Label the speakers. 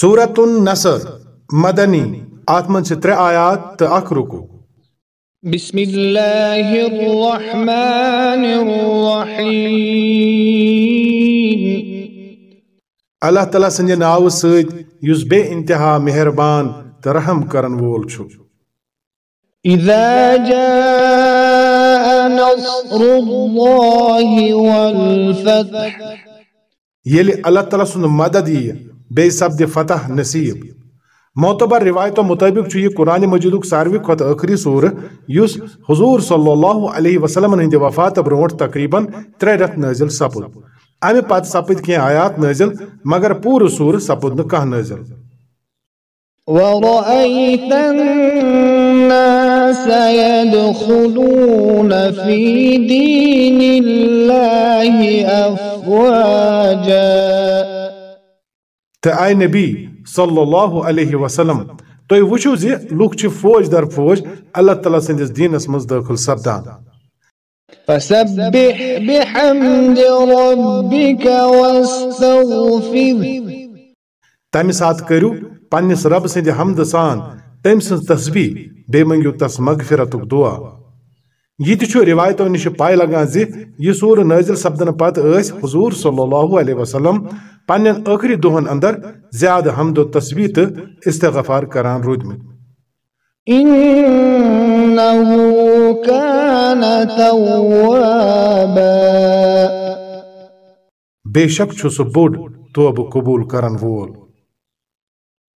Speaker 1: سورة النصر مدنی آت من سے ترے آیات تا اک رکو۔
Speaker 2: بسم اللہ الرحمن الرحیم۔
Speaker 1: اللہ تعالیٰ سنجھے ناو سید یس بے انتہا مہربان تا رحم کرن وول چھو۔
Speaker 2: اذا جاء نصر اللہ والفتح۔
Speaker 1: یلی اللہ تعالیٰ سن مدد یہ بے سبد فتح نصیب۔ معتبر روایتوں مطابق یہ قرآن مجید ساروی کھت آخری سور۔ یس حضور صلی اللہ علیہ وسلم ہند وفات برونٹ تقریباً ترے رت نازل سپد۔ امہ پتہ سپد کی آیات نازل، مگر پور سور سپد نہ نازل۔
Speaker 2: ورأيت الناس يدخلون في دين الله أفواجا۔
Speaker 1: تو آئی نبی صلی اللہ علیہ وسلم تو وچھو زی لوگ چھ فوج در فوج اللہ تعالیٰ سندس دینس مز داخل سپدان۔
Speaker 2: فسبح بحمد ربك واستغفر۔
Speaker 1: تمہ سات کرو پنس رب سند حمد سان تم سن تسبیح بے منگیو تس مغفرتک دعا۔ یہ تہ روایتوں نش پائے لگان زی یہ سور نازل سپدن پت اس حضور صلی اللہ علیہ وسلم پنن آخری دہن اندر زیادہ حمد و تسبیح تو استغفار کران
Speaker 2: كان توابا۔
Speaker 1: بے شک چھ سہ بوڑ توبہ قبول کرن وول۔